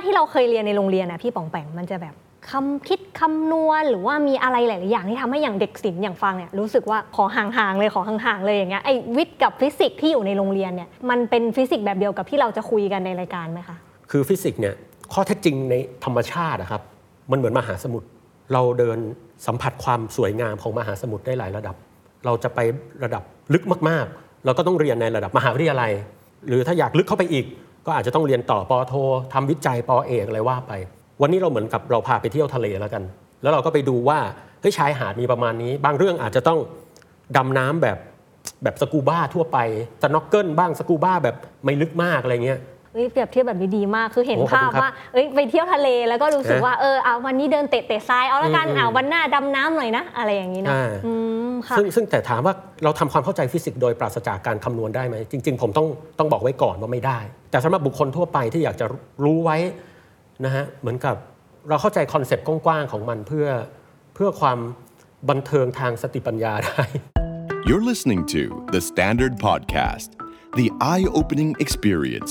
าที่เราเคยเรียนในโรงเรียนนะพี่ป๋องแป๋งมันจะแบบคำคิดคำนวณหรือว่ามีอะไรหลายๆอย่างที่ทำให้อย่างเด็กศิลป์อย่างฟางเนี่ยรู้สึกว่าขอห่างๆเลยขอห่างๆเลยอย่างเงี้ยไอ้วิทย์กับฟิสิกส์ที่อยู่ในโรงเรียนเนี่ยมันเป็นฟิสิกส์แบบเดียวกับที่เราจะคุยกันในรายการไหมคะคือฟิสิกส์เนี่ยข้อเท็จจริงในธรรมชาตินะครับมันเหมือนมหาสมุทรเราเดินสัมผัสความสวยงามของมหาสมุทรได้หลายระดับ เราจะไประดับลึกมากๆ เราก็ต้องเรียนในระดับมหาวิทยาลัย หรือถ้าอยากลึกเข้าไปอีก ก็อาจจะต้องเรียนต่อปอโททำวิจัยปอเอกอะไรว่าไป วันนี้เราเหมือนกับเราพาไปเที่ยวทะเลแล้วกัน แล้วเราก็ไปดูว่าเฮ้ยชายหาดมีประมาณนี้ บางเรื่องอาจจะต้องดำน้ำแบบแบบสกูบ้าทั่วไปสน็อกเกิลบ้างสกูบ้าแบบไม่ลึกมากอะไรเงี้ย เอ้ยเปรียบเทียบแบบนี้ดีมากคือเห็นโอ้ขอบภาคุพณครับว่าเอ้ยไปเที่ยวทะเลแล้วก็รู้สึกนะว่าเออเอาวันนี้เดินเตะเตะทรายเอาละกันอืมเอาวันหน้าดำน้ำหน่อยนะ อะไรอย่างนี้เนาะอ่า อืมค่ะ ซึ่งซึ่งแต่ถามว่าเราทำความเข้าใจฟิสิกส์โดยปราศจากการคำนวณได้ไหม จริง ๆ ผมต้องต้องบอกไว้ก่อนว่าไม่ได้ แต่สำหรับบุคคลทั่วไปที่อยากจะรู้ไว้นะฮะเหมือนกับเราเข้าใจคอนเซปต์กว้างๆของมันเพื่อเพื่อความบันเทิงทางสติปัญญาได้ You're listening to The Standard Podcast, the eye opening experience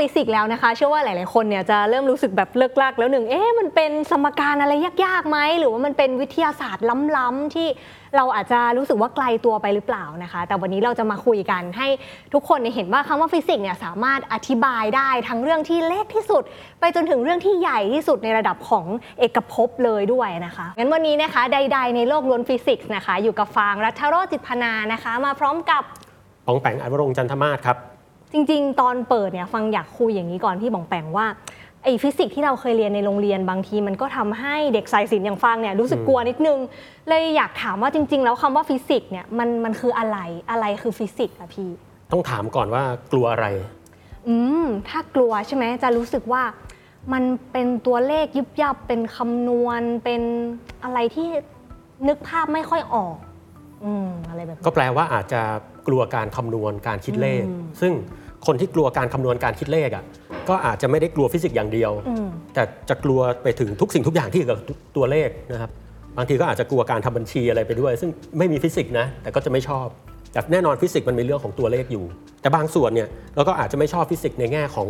ฟิสิกส์แล้วนะคะ เชื่อว่าหลาย ๆ คนเนี่ยจะเริ่มรู้สึกแบบเลิ่กลั่กแล้วหนึ่งเอ๊ะมันเป็นสมการอะไรยากๆไหมหรือว่ามันเป็นวิทยาศาสตร์ล้ำๆที่เราอาจจะรู้สึกว่าไกลตัวไปหรือเปล่านะคะ แต่วันนี้เราจะมาคุยกันให้ทุกคนเห็นว่าคำว่าฟิสิกส์เนี่ยสามารถอธิบายได้ทั้งเรื่องที่เล็กที่สุด ไปจนถึงเรื่องที่ใหญ่ที่สุดในระดับของเอกภพเลยด้วยนะคะงั้นวันนี้นะคะใด ๆ ในโลกล้วนฟิสิกส์นะคะ อยู่กับฟางรัฐโรจน์จิตรพนานะคะ มาพร้อมกับป๋องแป๋งอาจวรงค์จันทมาศครับ จริง ๆ ตอนเปิดเนี่ยฟางอยากคุยอย่างนี้ก่อนพี่ป๋องแป๋งว่าไอ้ฟิสิกส์ที่เราเคยเรียนในโรงเรียนบางทีมันก็ทำให้เด็กสายศิลป์อย่างฟางเนี่ยรู้สึกกลัวนิดนึง เลยอยากถามว่าจริง ๆ แล้วคำว่าฟิสิกส์เนี่ยมันมันคืออะไรอะไรคือฟิสิกส์อะพี่ ต้องถามก่อนว่ากลัวอะไร อืมถ้ากลัวใช่ไหมจะรู้สึกว่า มันเป็นตัวเลขยุบยับเป็นคำนวณเป็นอะไรที่นึกภาพไม่ค่อยออก อืมอะไรแบบนี้ก็แปลว่าอาจจะกลัวการคำนวณการคิดเลขอืมซึ่ง คนที่กลัวการคำนวณการคิดเลขอะก็อาจจะไม่ได้กลัวฟิสิกส์อย่างเดียวอืมแต่จะกลัวไปถึงทุกสิ่งทุกอย่างที่เกี่ยวกับตัวเลขนะครับบางทีก็อาจจะกลัวการทำบัญชีอะไรไปด้วย ซึ่งไม่มีฟิสิกส์นะแต่ก็จะไม่ชอบแต่แน่นอนฟิสิกส์มันมีเรื่องของตัวเลขอยู่ แต่บางส่วนเนี่ยเราก็อาจจะไม่ชอบฟิสิกส์ในแง่ของ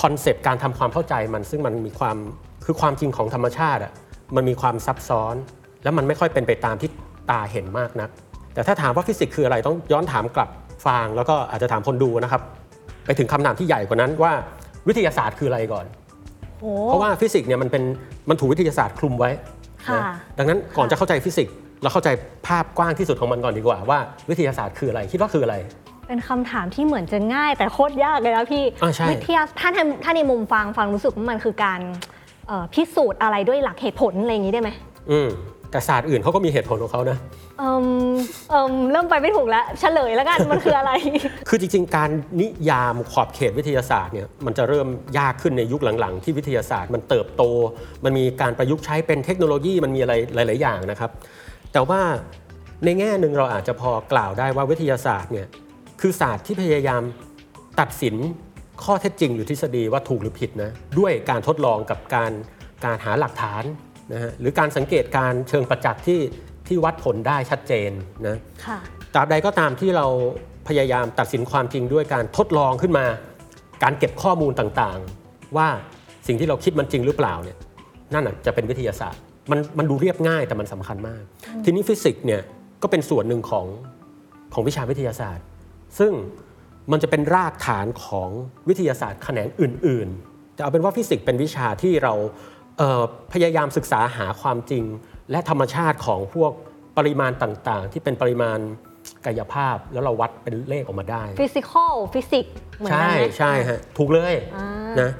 คอนเซปต์การทำความเข้าใจมัน ซึ่งมันมีความคือความจริงของธรรมชาติอะมันมีความซับซ้อน แล้วมันไม่ค่อยเป็นไปตามที่ตาเห็นมากนัก แต่ถ้าถามว่าฟิสิกส์คืออะไรต้องย้อนถามกลับฟังแล้วก็อาจจะถามคนดูนะครับ ไปถึงคำถามที่ใหญ่กว่านั้นว่าวิทยาศาสตร์คืออะไรก่อน โอ้ เพราะว่าฟิสิกส์เนี่ยมันเป็นมันถูกวิทยาศาสตร์คลุมไว้ค่ะนะดังนั้นก่อนจะเข้าใจฟิสิกส์เราเข้าใจภาพกว้างที่สุดของมันก่อนดีกว่าว่าวิทยาศาสตร์คืออะไรคิดว่าคืออะไร เป็นคำถามที่เหมือนจะง่ายแต่โคตรยากเลยนะพี่ อ่าใช่ วิทยาถ้าในถ้าในมุมฟังฟังรู้สึกว่ามันคือการเอ่อพิสูจน์อะไรด้วยหลักเหตุผลอะไรอย่างนี้ได้ไหมอืม แต่ศาสตร์อื่นเขาก็มีเหตุผลของเขานะเอิ่มเอิ่มเริ่มไปไม่ถูกแล้วเฉลยแล้วกันมันคืออะไร คือจริง ๆ การนิยามขอบเขตวิทยาศาสตร์เนี่ยมันจะเริ่มยากขึ้นในยุคหลังๆ ที่วิทยาศาสตร์มันเติบโต มันมีการประยุกต์ใช้เป็นเทคโนโลยีมันมีอะไรหลาย ๆ อย่างนะครับ แต่ว่าในแง่หนึ่งเราอาจจะพอกล่าวได้ว่าวิทยาศาสตร์เนี่ยคือศาสตร์ที่พยายามตัดสินข้อเท็จจริงหรือทฤษฎีว่าถูกหรือผิดนะด้วยการทดลองกับการการหาหลักฐาน นะฮะหรือการสังเกตการเชิงประจักษ์ที่ที่วัดผลได้ชัดเจนนะค่ะตราบใดก็ตามที่เราพยายามตัดสินความจริงด้วยการทดลองขึ้นมา การเก็บข้อมูลต่างๆ ว่าสิ่งที่เราคิดมันจริงหรือเปล่าเนี่ยนั่นน่ะจะเป็นวิทยาศาสตร์มันมันดูเรียบง่ายแต่มันสำคัญมาก ทีนี้ฟิสิกส์เนี่ยก็เป็นส่วนหนึ่งของของวิชาวิทยาศาสตร์ ซึ่งมันจะเป็นรากฐานของวิทยาศาสตร์แขนงอื่น ๆ แต่เอาเป็นว่าฟิสิกส์เป็นวิชาที่เราเอ่อ พยายามศึกษาหาความจริง และธรรมชาติของพวกปริมาณต่างๆ ที่เป็นปริมาณกายภาพแล้วเราวัดเป็นเลขออกมาได้ physical physics เหมือนกัใช่ไหมใช่ฮะถูกเลยอ่านะ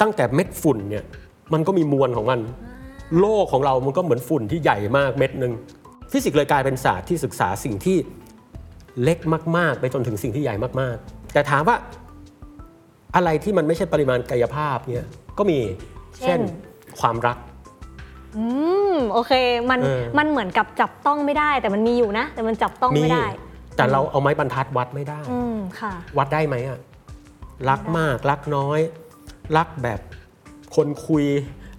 ตั้งแต่เม็ดฝุ่นเนี่ยมันก็มีมวลของมัน โลกของเรามันก็เหมือนฝุ่นที่ใหญ่มากเม็ดหนึ่งฟิสิกส์เลยกลายเป็นศาสตร์ที่ศึกษาสิ่งที่เล็กมาก ๆ ไปจนถึงสิ่งที่ใหญ่มากๆ แต่ถามว่าอะไรที่มันไม่ใช่ปริมาณกายภาพเนี่ยก็มีเช่น ความรัก อืมโอเคมันเออ มันเหมือนกับจับต้องไม่ได้ แต่มันมีอยู่นะ แต่มันจับต้องไม่ได้แต่แต่เราเอาไม้บรรทัดวัดไม่ได้ อืมค่ะ วัดได้ไหมอะรักมากรักน้อย รักแบบคนคุย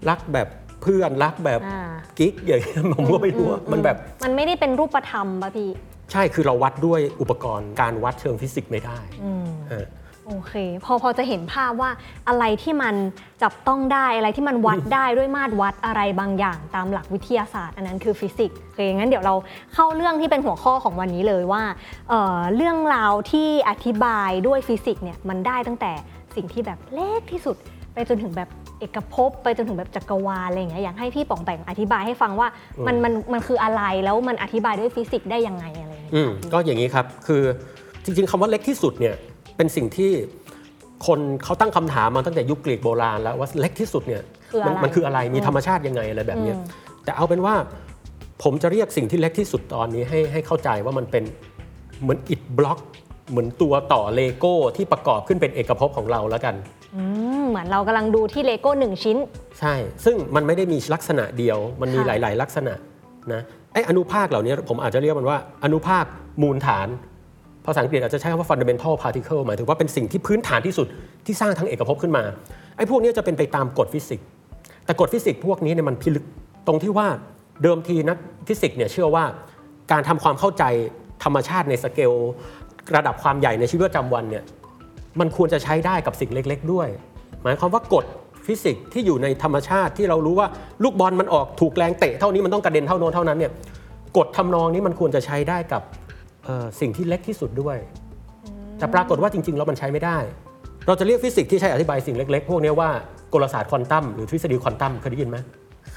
รักแบบเพื่อนรักแบบอ่า กิ๊กอย่างเงี้ยผมก็ไม่รู้ว่ามันแบบ มันไม่ได้เป็นรูปธรรมป่ะพี่ ใช่คือเราวัดด้วยอุปกรณ์การวัดเชิงฟิสิกส์ไม่ได้อืมฮะ โอเค พอพอจะเห็นภาพว่าอะไรที่มันจับต้องได้อะไรที่มันวัดได้ด้วยมาตรวัดอะไรบางอย่างตามหลักวิทยาศาสตร์ อันนั้นคือฟิสิกส์โอเคงั้นเดี๋ยวเราเข้าเรื่องที่เป็นหัวข้อของวันนี้เลยว่าเอ่อเรื่องราวที่อธิบายด้วยฟิสิกส์เนี่ยมันได้ตั้งแต่สิ่งที่แบบเล็กที่สุดไปจนถึงแบบเอกภพไปจนถึงแบบจักรวาลอะไรอย่างเงี้ยอยากให้พี่ป๋องแป๋งอธิบายให้ฟังว่ามันมันมันคืออะไรแล้วมันอธิบายด้วยฟิสิกส์ได้ยังไงอะไรอย่างเงี้ยอืมค่ะพี่ก็อย่างนี้ครับคือจริงๆคำว่าเล็กที่สุดเนี่ย เป็นสิ่งที่คนเขาตั้งคำถามมาตั้งแต่ยุคกรีกโบราณแล้วว่าเล็กที่สุดเนี่ยคือมัอะไรมันคืออะไรมีธรรมชาติยังไงอะไรแบบเนี้ยอืมแต่เอาเป็นว่าผมจะเรียกสิ่งที่เล็กที่สุดตอนนี้ให้ให้เข้าใจว่ามันเป็นเหมือนอิฐบล็อกเหมือนตัวต่อเลโก้ที่ประกอบขึ้นเป็นเอกภพของเราแล้วกันอืมเหมือนเรากำลังดูที่เลโก้หนึ่งชิ้น ใช่ ซึ่งมันไม่ได้มีลักษณะเดียว มันมีค่ะหลาย ๆ ลักษณะนะไอ้อนุภาคเหล่านี้ผมอาจจะเรียกมันว่าอนุภาคมูลฐาน ภาษาอังกฤษอาจจะใช้คำว่า fundamental particle หมายถึงว่าเป็นสิ่งที่พื้นฐานที่สุดที่สร้างทั้งเอกภพขึ้นมาไอ้พวกนี้จะเป็นไปตามกฎฟิสิกส์แต่กฎฟิสิกส์พวกนี้เนี่ยมันพิลึกตรงที่ว่าเดิมทีนักฟิสิกส์เนี่ยเชื่อว่าการทำความเข้าใจธรรมชาติในสเกลระดับความใหญ่ในชีวิตประจำวันเนี่ยมันควรจะใช้ได้กับสิ่งเล็ก ๆ ด้วย หมายความว่ากฎฟิสิกส์ที่อยู่ในธรรมชาติที่เรารู้ว่าลูกบอลมันออกถูกแรงเตะเท่านี้มันต้องกระเด็นเท่าโน้นเท่านั้นเนี่ยกฎทำนองนี้มันควรจะใช้ได้กับ สิ่งที่เล็กที่สุดด้วย แต่ปรากฏว่าจริง ๆ แล้วมันใช้ไม่ได้ เราจะเรียกฟิสิกส์ที่ใช้อธิบายสิ่งเล็ก ๆ พวกนี้ว่ากลศาสตร์ควอนตัมหรือทฤษฎีควอนตัมเคยได้ยินไหม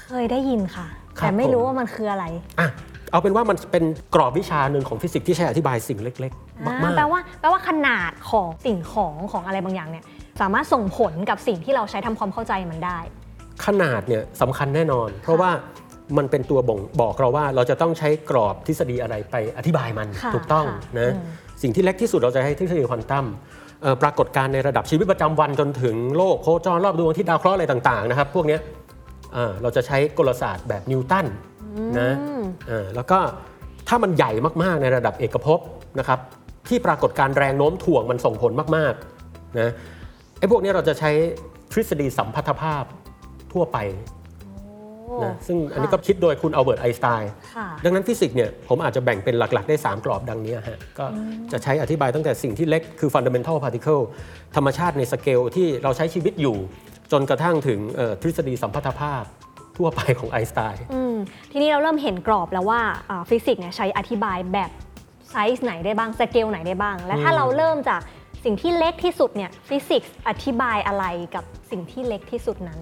เคยได้ยินค่ะครับแต่ไม่รู้ผมว่ามันคืออะไรอะเอาเป็นว่ามันเป็นกรอบวิชาหนึ่งของฟิสิกส์ที่ใช้อธิบายสิ่งเล็กๆอ่ามากๆแปลวแปลว่าแปลว่าขนาดของสิ่งของของอะไรบางอย่างเนี่ยสามารถส่งผลกับสิ่งที่เราใช้ทำความเข้าใจมันได้ ขนาดเนี่ยสำคัญแน่นอน เพราะว่า มันเป็นตัวบ่งบอกเราว่าเราจะต้องใช้กรอบทฤษฎีอะไรไปอธิบายมันค่ะถูกต้องค่ะนะอืมสิ่งที่เล็กที่สุดเราจะให้ทฤษฎีควอนตัมเอ่อปรากฏการณ์ในระดับชีวิตประจำวันจนถึงโลกโคจรรอบดวงอาทิตย์ดาวเคราะห์อะไรต่างๆนะครับพวกเนี้ยอ่าเราจะใช้กลศาสตร์แบบนิวตันนะอืมอ่าแล้วก็ถ้ามันใหญ่มากๆในระดับเอกภพนะครับที่ปรากฏการณ์แรงโน้มถ่วงมันส่งผลมากๆนะไอ้พวกเนี้ยเราจะใช้ทฤษฎีสัมพัทธภาพทั่วไป นะซึ่งอันนี้ก็คิดโดยคุณอัลเบิร์ตไอน์สไตน์ค่ะดังนั้นฟิสิกส์เนี่ยผมอาจจะแบ่งเป็นหลัก ๆ ได้ 3 กรอบดังนี้ฮะก็จะใช้อธิบายตั้งแต่สิ่งที่เล็กคือ fundamental particle ธรรมชาติในสเกลที่เราใช้ชีวิตอยู่ จนกระทั่งถึงเอ่อทฤษฎีสัมพัทธภาพทั่วไปของไอน์สไตน์อืมทีนี้เราเริ่มเห็นกรอบแล้วว่าอ่าฟิสิกส์เนี่ยใช้อธิบายแบบไซส์ไหนได้บ้างสเกลไหนได้บ้าง และถ้าอืมเราเริ่มจากสิ่งที่เล็กที่สุดเนี่ยฟิสิกส์อธิบายอะไรกับสิ่งที่เล็กที่สุดนั้น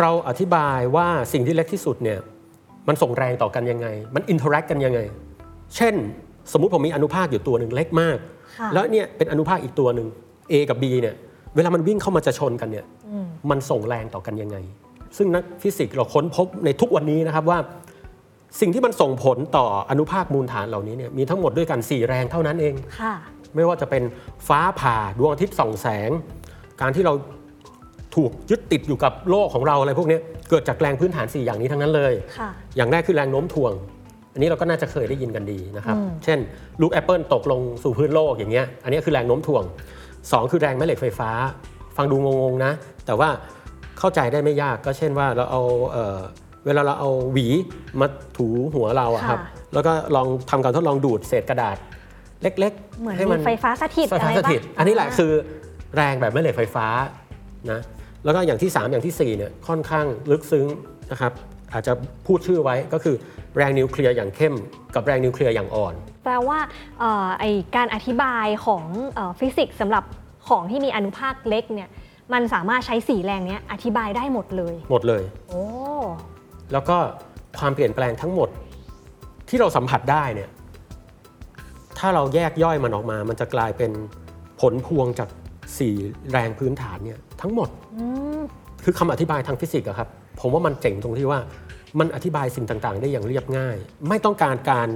เราอธิบายว่าสิ่งที่เล็กที่สุดเนี่ยมันส่งแรงต่อกันยังไง มัน interact กันยังไง เช่น สมมุติผมมีอนุภาคอยู่ตัวหนึ่งเล็กมากค่ะแล้วเนี่ยเป็นอนุภาคอีกตัวหนึ่ง A กับ B เนี่ยเวลามันวิ่งเข้ามาจะชนกันเนี่ยมันส่งแรงต่อกันยังไง ซึ่งนักฟิสิกส์เราค้นพบในทุกวันนี้นะครับว่า สิ่งที่มันส่งผลต่ออนุภาคมูลฐานเหล่านี้เนี่ยมีทั้งหมดด้วยกัน 4 แรงเท่านั้นเองค่ะไม่ว่าจะเป็นฟ้าผ่าดวงอาทิตย์ส่องแสง การที่เรา ถูกยึดติดอยู่กับโลกของเราอะไรพวกเนี้ยเกิดจากแรงพื้นฐาน 4 อย่างนี้ทั้งนั้นเลยค่ะอย่างแรกคือแรงโน้มถ่วง อันนี้เราก็น่าจะเคยได้ยินกันดีนะครับอืมเช่น ลูกแอปเปิลตกลงสู่พื้นโลกอย่างเงี้ย อันนี้คือแรงโน้มถ่วง 2 คือแรงแม่เหล็กไฟฟ้า ฟังดูงงๆนะ แต่ว่าเข้าใจได้ไม่ยากก็เช่นว่าเราเอาเอ่อเวลาเราเอาหวีมาถูหัวเราอะครับค่ะแล้วก็ลองทำการทดลองดูดเศษกระดาษ เล็กเหมือนๆให้มีไฟฟ้าสถิตไฟอะฟ้าไรสปะถิต อันนี้แหละคือแรงแบบแม่เหล็กไฟฟ้านะ แล้วก็อย่างที่ 3 อย่างทีสี่4เนี่ยค่อนข้างลึกซึ้งนะครับอาจจะพูดชื่อไว้ก็คือแรงนิวเคลียร์อย่างเข้ม กับแรงนิวเคลียร์อย่างอ่อน แปลว่าเอ่อไอ้การอธิบายของเอ่อฟิสิกส์สำหรับของที่มีอนุภาคเล็กเนี่ยมันสามารถใช้สี่แรงเนี้ยอธิบายได้หมดเลย หมดเลยโอ้แล้วก็ความเปลี่ยนแปลงทั้งหมดที่เราสัมผัสได้เนี่ยถ้าเราแยกย่อยมันออกมา มันจะกลายเป็นผลพวงจากสี่แรงพื้นฐานเนี่ย ทั้งหมดอืมคือคำอธิบายทางฟิสิกส์อะครับ ผมว่ามันเจ๋งตรงที่ว่ามันอธิบายสิ่งต่างๆ ได้อย่างเรียบง่าย ไม่ต้องการการ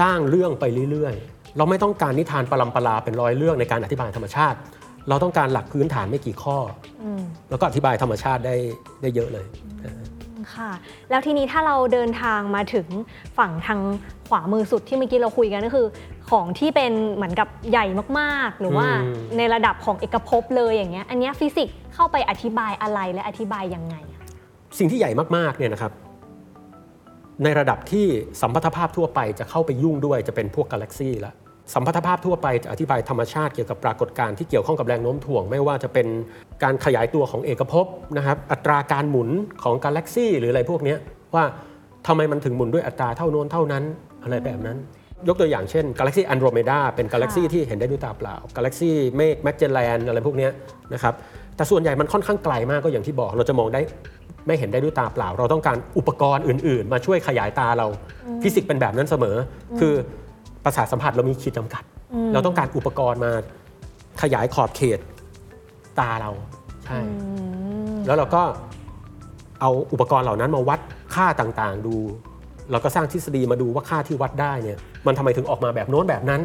สร้างเรื่องไปเรื่อยๆ เราไม่ต้องการนิทานปรัมปราเป็นร้อยเรื่องในการอธิบายธรรมชาติ เราต้องการหลักพื้นฐานไม่กี่ข้ออืมแล้วก็อธิบายธรรมชาติได้ได้เยอะเลย ค่ะ แล้วทีนี้ถ้าเราเดินทางมาถึงฝั่งทางขวามือสุดที่เมื่อกี้เราคุยกันก็คือ ของที่เป็นเหมือนกับใหญ่มากๆ หรือว่าอืม ในระดับของเอกภพเลยอย่างเงี้ยอันเนี้ยฟิสิกส์เข้าไปอธิบายอะไรและอธิบายยังไงอะ สิ่งที่ใหญ่มากๆเนี่ยนะครับ ในระดับที่สัมพัทธภาพทั่วไปจะเข้าไปยุ่งด้วยจะเป็นพวกกาแล็กซี่ละสัมพัทธภาพทั่วไปจะอธิบายธรรมชาติเกี่ยวกับปรากฏการณ์ที่เกี่ยวข้องกับแรงโน้มถ่วง ไม่ว่าจะเป็น การขยายตัวของเอกภพนะครับ อัตราการหมุนของกาแล็กซี่หรืออะไรพวกเนี้ยว่าทำไมมันถึงหมุนด้วยอัตราเท่าโน้นเท่านั้นอะไรแบบนั้น ยกตัวอย่างเช่นกาแล็กซี่อันโดรเมดาเป็นกาแล็กซี่ที่เห็นได้ด้วยตาเปล่ากาแล็กซี่เมฆแมกเจลแลนอะไรพวกเนี้ยนะครับแต่ส่วนใหญ่มันค่อนข้างไกลมากก็อย่างที่บอกเราจะมองได้ไม่เห็นได้ด้วยตาเปล่า เราต้องการอุปกรณ์อื่น ๆ มาช่วยขยายตาเราฟิสิกส์เป็นแบบนั้นเสมออคือประสาทสัมผัสเรามีขีดจำกัด เราต้องการอุปกรณ์มาขยายขอบเขต ตาเราใช่ แล้วเราก็เอาอุปกรณ์เหล่านั้นมาวัดค่าต่างๆดู เราก็สร้างทฤษฎีมาดูว่าค่าที่วัดได้เนี่ยมันทำไมถึงออกมาแบบโน้นแบบนั้น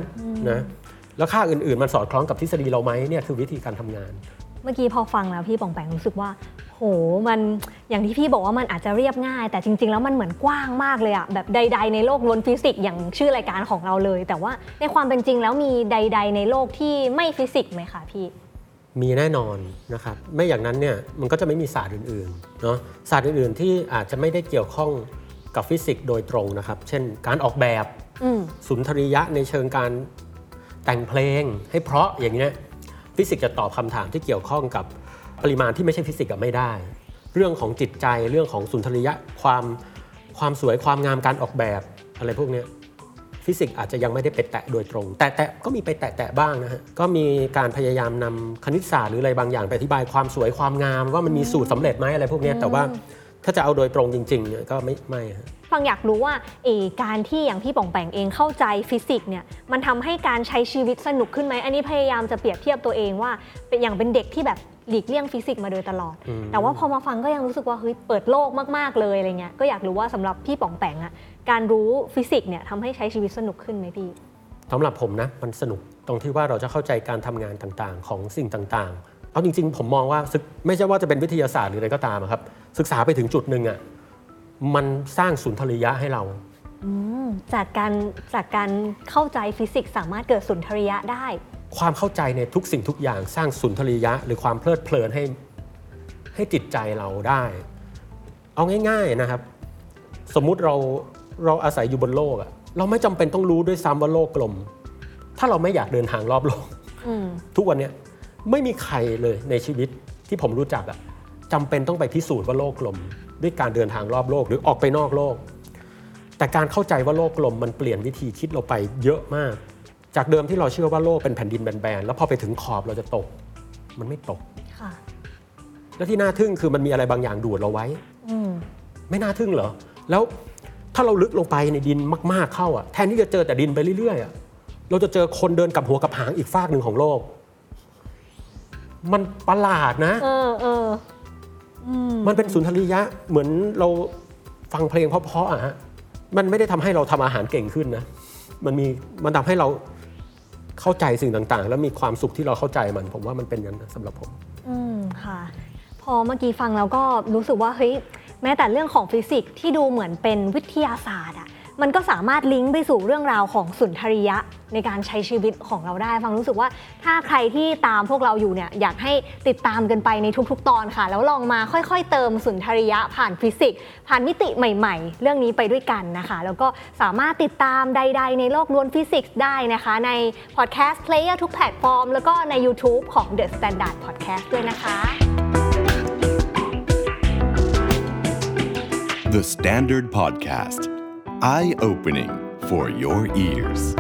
นะแล้วค่าอื่นๆ มันสอดคล้องกับทฤษฎีเราไหมเนี่ยคือวิธีการทำงาน เมื่อกี้พอฟังแล้วพี่ป๋องแป๋งรู้สึกว่า โหมันอย่างที่พี่บอกว่ามันอาจจะเรียบง่าย แต่จริง ๆ แล้วมันเหมือนกว้างมากเลยอะแบบใด ๆ ในโลกล้วนฟิสิกส์อย่างชื่อรายการของเราเลย แต่ว่าในความเป็นจริงแล้วมีใด ๆ ในโลกที่ไม่ฟิสิกส์ไหมคะพี่ มีแน่นอนนะครับไม่อย่างนั้นเนี่ยมันก็จะไม่มีศาสตร์อื่นๆเนาะศาสตร์อื่นๆที่อาจจะไม่ได้เกี่ยวข้องกับฟิสิกส์โดยตรงนะครับ เช่นการออกแบบอืมสุนทรียะในเชิงการแต่งเพลงให้เพราะอย่างเงี้ยฟิสิกส์จะตอบคำถามที่เกี่ยวข้องกับปริมาณที่ไม่ใช่ฟิสิกส์กับไม่ได้ เรื่องของจิตใจเรื่องของสุนทรียะความความสวยความงามการออกแบบอะไรพวกเนี้ย ฟิสิกส์อาจจะยังไม่ได้ไปแตะโดยตรง แต่แต่ก็มีไปแตะแตะบ้างนะฮะก็มีการพยายามนำคณิตศาสตร์หรืออะไรบางอย่างไปอธิบายความสวยความงาม ว่ามันมีสูตรสำเร็จไหมอะไรพวกนี้แต่ว่า ถ้าจะเอาโดยตรงจริงๆเนี่ยก็ไม่ไม่ฮะฟางอยากรู้ว่าเออการที่อย่างพี่ป๋องแป๋งเองเข้าใจฟิสิกส์เนี่ยมันทำให้การใช้ชีวิตสนุกขึ้นไหมอันนี้พยายามจะเปรียบเทียบตัวเองว่าเป็นอย่างเป็นเด็กที่แบบหลีกเลี่ยงฟิสิกส์มาโดยตลอดอืมแต่ว่าพอมาฟังก็ยังรู้สึกว่าเฮ้ยเปิดโลกมากๆเลยอะไรเงี้ยก็อยากรู้ว่าสำหรับพี่ป๋องแป๋งอะการรู้ฟิสิกส์เนี่ยทำให้ใช้ชีวิตสนุกขึ้นไหมพี่สำหรับผมนะมันสนุกตรงที่ว่าเราจะเข้าใจการทำงานต่างๆ ของสิ่งต่างๆเอาจริงๆ ผมมองว่าศึกไม่ใช่ว่าจะเป็นวิทยาศาสตร์หรืออะไรก็ตามอะครับ ศึกษาไปถึงจุดหนึ่งอะมันสร้างสุนทรียะให้เราอืมจากการจากการเข้าใจฟิสิกส์สามารถเกิดสุนทรียะได้ ความเข้าใจในทุกสิ่งทุกอย่างสร้างสุนทรียะ หรือความเพลิดเพลินให้ให้จิตใจเราได้ เอาง่ายๆนะครับ สมมุติเราเราอาศัยอยู่บนโลกอะเราไม่จำเป็นต้องรู้ด้วยซ้ำว่าโลกกลม ถ้าเราไม่อยากเดินทางรอบโลกอืมทุกวันเนี้ยไม่มีใครเลยในชีวิตที่ผมรู้จักอะ จำเป็นต้องไปพิสูจน์ว่าโลกกลม ด้วยการเดินทางรอบโลกหรือออกไปนอกโลก แต่การเข้าใจว่าโลกกลมมันเปลี่ยนวิธีคิดเราไปเยอะมาก จากเดิมที่เราเชื่อว่าโลกเป็นแผ่นดินแบนๆแล้วพอไปถึงขอบเราจะตก มันไม่ตกค่ะแล้วที่น่าทึ่งคือมันมีอะไรบางอย่างดูดเราไว้อืมไม่น่าทึ่งเหรอ แล้วถ้าเราลึกลงไปในดินมากๆเข้าอะแทนที่จะเจอแต่ดินไปเรื่อยๆอะเราจะเจอคนเดินกับหัวกับหางอีกฟากหนึ่งของโลก มันประหลาดนะเออเอออื มมันเป็นสุนทรียะเหมือนเราฟังเพลงเพราะๆอะฮะมันไม่ได้ทำให้เราทำอาหารเก่งขึ้นนะมันมีมันทำให้เราเข้าใจสิ่งต่างๆ แล้วมีความสุขที่เราเข้าใจมัน ผมว่ามันเป็นอย่างนั้นนะสำหรับผม อืมค่ะ พอเมื่อกี้ฟังแล้วก็รู้สึกว่าเฮ้ยแม้แต่เรื่องของฟิสิกส์ที่ดูเหมือนเป็นวิทยาศาสตร์อะ มันก็สามารถลิงก์ไปสู่เรื่องราวของสุนทรียะในการใช้ชีวิตของเราได้ ฟางรู้สึกว่าถ้าใครที่ตามพวกเราอยู่เนี่ยอยากให้ติดตามกันไปในทุกๆ ตอนค่ะ แล้วลองมาค่อยๆ เติมสุนทรียะผ่านฟิสิกส์ผ่านมิติใหม่ๆ เรื่องนี้ไปด้วยกันนะคะ แล้วก็สามารถติดตามใด ๆ ในโลกล้วนฟิสิกส์ได้นะคะ ใน podcast player ทุกแพลตฟอร์ม แล้วก็ใน YouTube ของ The Standard Podcast ด้วยนะคะ The Standard Podcast. Eye opening for your ears.